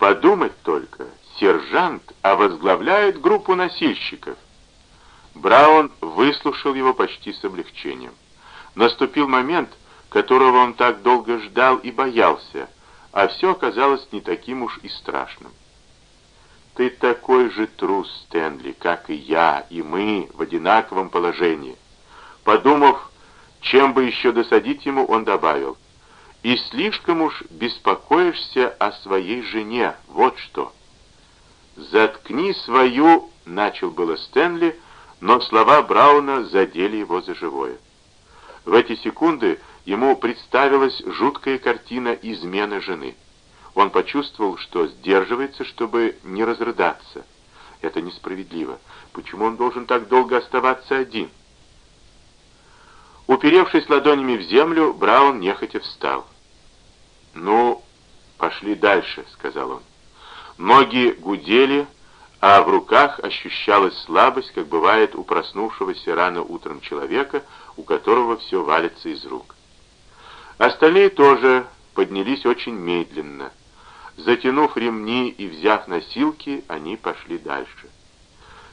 Подумать только, сержант, а возглавляет группу носильщиков. Браун выслушал его почти с облегчением. Наступил момент, которого он так долго ждал и боялся, а все оказалось не таким уж и страшным. «Ты такой же трус, Стэнли, как и я, и мы в одинаковом положении». Подумав, чем бы еще досадить ему, он добавил, «И слишком уж беспокоишься о своей жене, вот что». «Заткни свою», — начал было Стэнли, но слова Брауна задели его за живое. В эти секунды ему представилась жуткая картина измены жены. Он почувствовал, что сдерживается, чтобы не разрыдаться. Это несправедливо. Почему он должен так долго оставаться один? Уперевшись ладонями в землю, Браун нехотя встал. «Ну, пошли дальше», — сказал он. Ноги гудели, а в руках ощущалась слабость, как бывает у проснувшегося рано утром человека, у которого все валится из рук. Остальные тоже поднялись очень медленно. Затянув ремни и взяв носилки, они пошли дальше.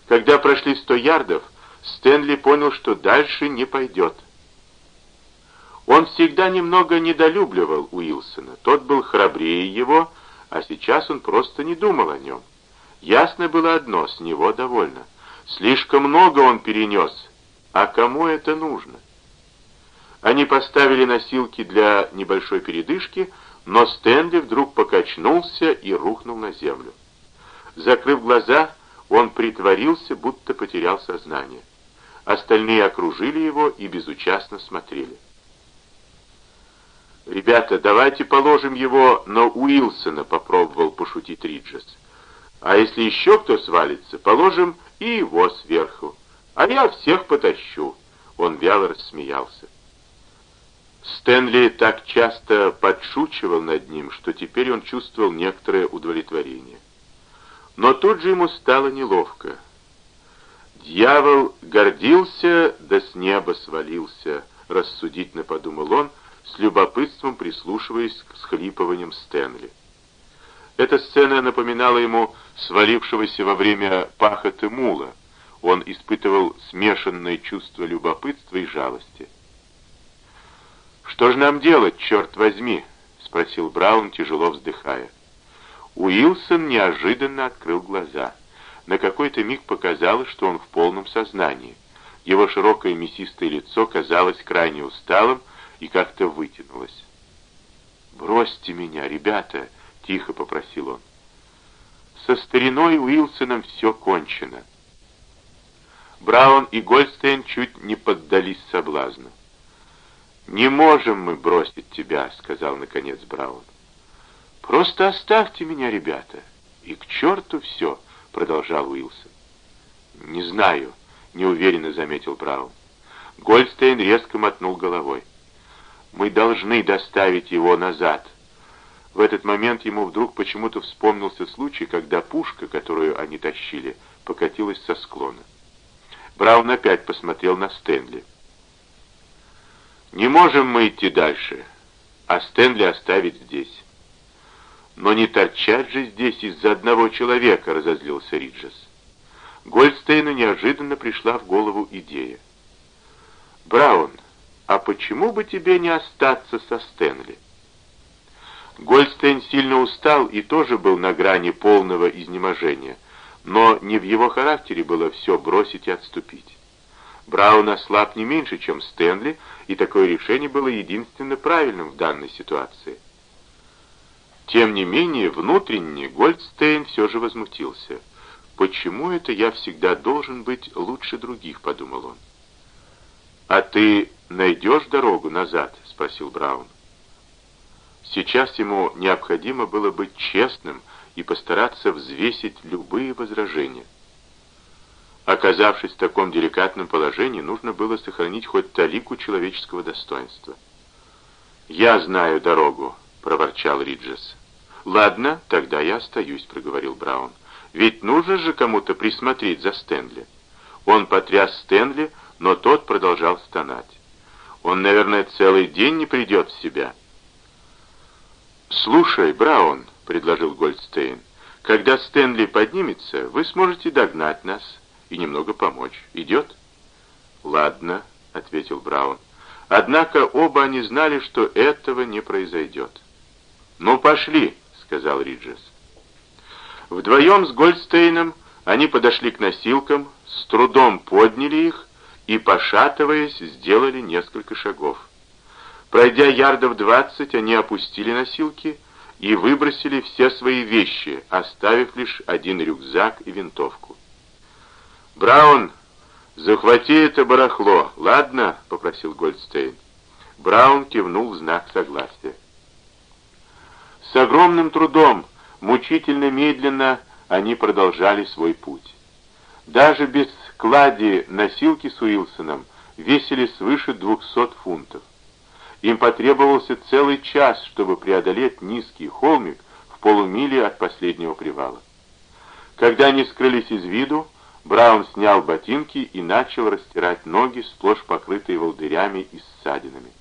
Когда прошли сто ярдов, Стэнли понял, что дальше не пойдет. Он всегда немного недолюбливал Уилсона. Тот был храбрее его, а сейчас он просто не думал о нем. Ясно было одно, с него довольно. Слишком много он перенес, а кому это нужно? Они поставили носилки для небольшой передышки, но Стэнли вдруг покачнулся и рухнул на землю. Закрыв глаза, он притворился, будто потерял сознание. Остальные окружили его и безучастно смотрели. «Ребята, давайте положим его на Уилсона», — попробовал пошутить Риджес. «А если еще кто свалится, положим и его сверху. А я всех потащу». Он вяло рассмеялся. Стэнли так часто подшучивал над ним, что теперь он чувствовал некоторое удовлетворение. Но тут же ему стало неловко. «Дьявол гордился, да с неба свалился», — рассудительно подумал он, с любопытством прислушиваясь к всхлипываниям Стэнли. Эта сцена напоминала ему свалившегося во время пахоты мула. Он испытывал смешанное чувство любопытства и жалости. «Что же нам делать, черт возьми?» — спросил Браун, тяжело вздыхая. Уилсон неожиданно открыл глаза. На какой-то миг показалось, что он в полном сознании. Его широкое мясистое лицо казалось крайне усталым и как-то вытянулось. «Бросьте меня, ребята!» — тихо попросил он. «Со стариной Уилсоном все кончено». Браун и Гольдстейн чуть не поддались соблазну. «Не можем мы бросить тебя», — сказал наконец Браун. «Просто оставьте меня, ребята, и к черту все», — продолжал Уилсон. «Не знаю», — неуверенно заметил Браун. Гольдстейн резко мотнул головой. «Мы должны доставить его назад». В этот момент ему вдруг почему-то вспомнился случай, когда пушка, которую они тащили, покатилась со склона. Браун опять посмотрел на Стэнли. Не можем мы идти дальше, а Стэнли оставить здесь. Но не торчать же здесь из-за одного человека, разозлился Риджес. Гольдстейну неожиданно пришла в голову идея. «Браун, а почему бы тебе не остаться со Стэнли?» Гольдстейн сильно устал и тоже был на грани полного изнеможения, но не в его характере было все бросить и отступить. Браун ослаб не меньше, чем Стэнли, и такое решение было единственно правильным в данной ситуации. Тем не менее, внутренне Гольдстейн все же возмутился. «Почему это я всегда должен быть лучше других?» — подумал он. «А ты найдешь дорогу назад?» — спросил Браун. Сейчас ему необходимо было быть честным и постараться взвесить любые возражения. Оказавшись в таком деликатном положении, нужно было сохранить хоть талику человеческого достоинства. «Я знаю дорогу», — проворчал Риджес. «Ладно, тогда я остаюсь», — проговорил Браун. «Ведь нужно же кому-то присмотреть за Стэнли». Он потряс Стэнли, но тот продолжал стонать. «Он, наверное, целый день не придет в себя». «Слушай, Браун», предложил Гольдстейн. «Когда Стэнли поднимется, вы сможете догнать нас и немного помочь. Идет?» «Ладно», — ответил Браун. Однако оба они знали, что этого не произойдет. «Ну, пошли», — сказал Риджес. Вдвоем с Гольдстейном они подошли к носилкам, с трудом подняли их и, пошатываясь, сделали несколько шагов. Пройдя ярдов двадцать, они опустили носилки и выбросили все свои вещи, оставив лишь один рюкзак и винтовку. «Браун, захвати это барахло, ладно?» — попросил Гольдстейн. Браун кивнул в знак согласия. С огромным трудом, мучительно медленно, они продолжали свой путь. Даже без клади носилки с Уилсоном весили свыше 200 фунтов. Им потребовался целый час, чтобы преодолеть низкий холмик в полумиле от последнего привала. Когда они скрылись из виду, Браун снял ботинки и начал растирать ноги, сплошь покрытые волдырями и ссадинами.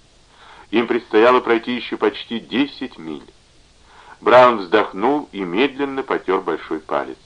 Им предстояло пройти еще почти 10 миль. Браун вздохнул и медленно потер большой палец.